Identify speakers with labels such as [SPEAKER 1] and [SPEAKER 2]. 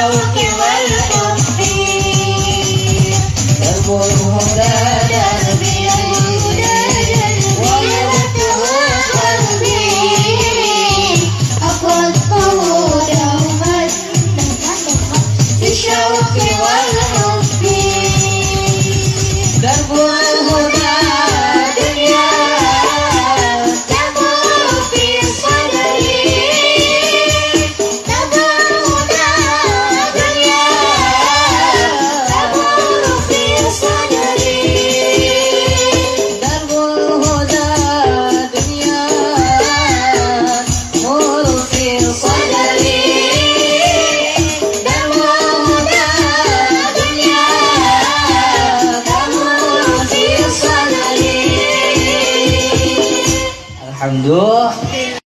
[SPEAKER 1] karaoke
[SPEAKER 2] 唱歌